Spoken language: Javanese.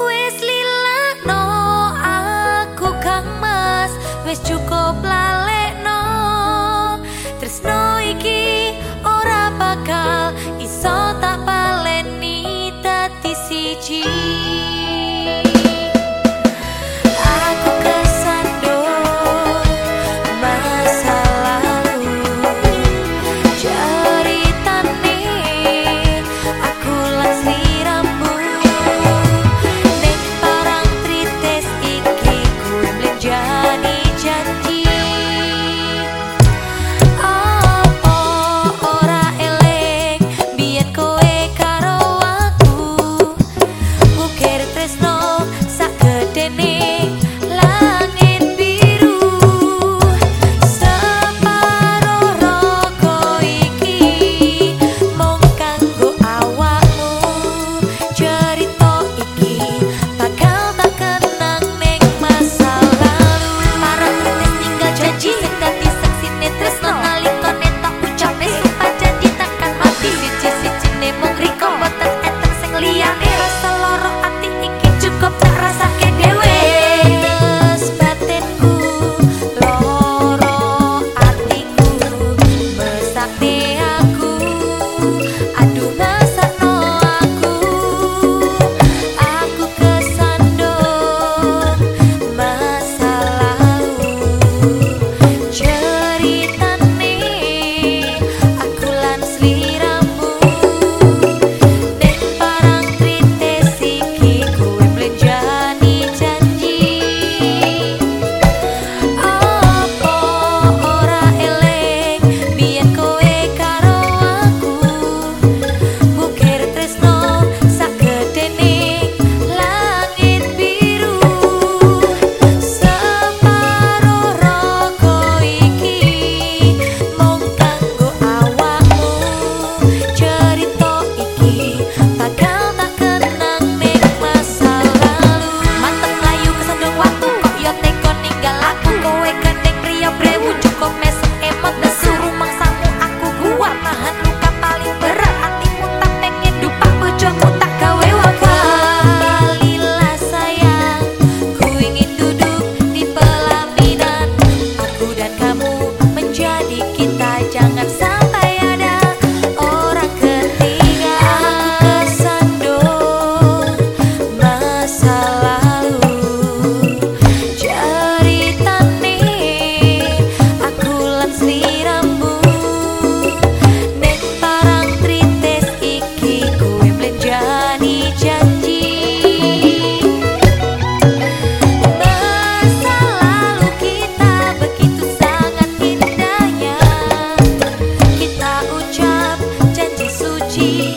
Wis lilakno aku kang mas Wis cukup lalekno You.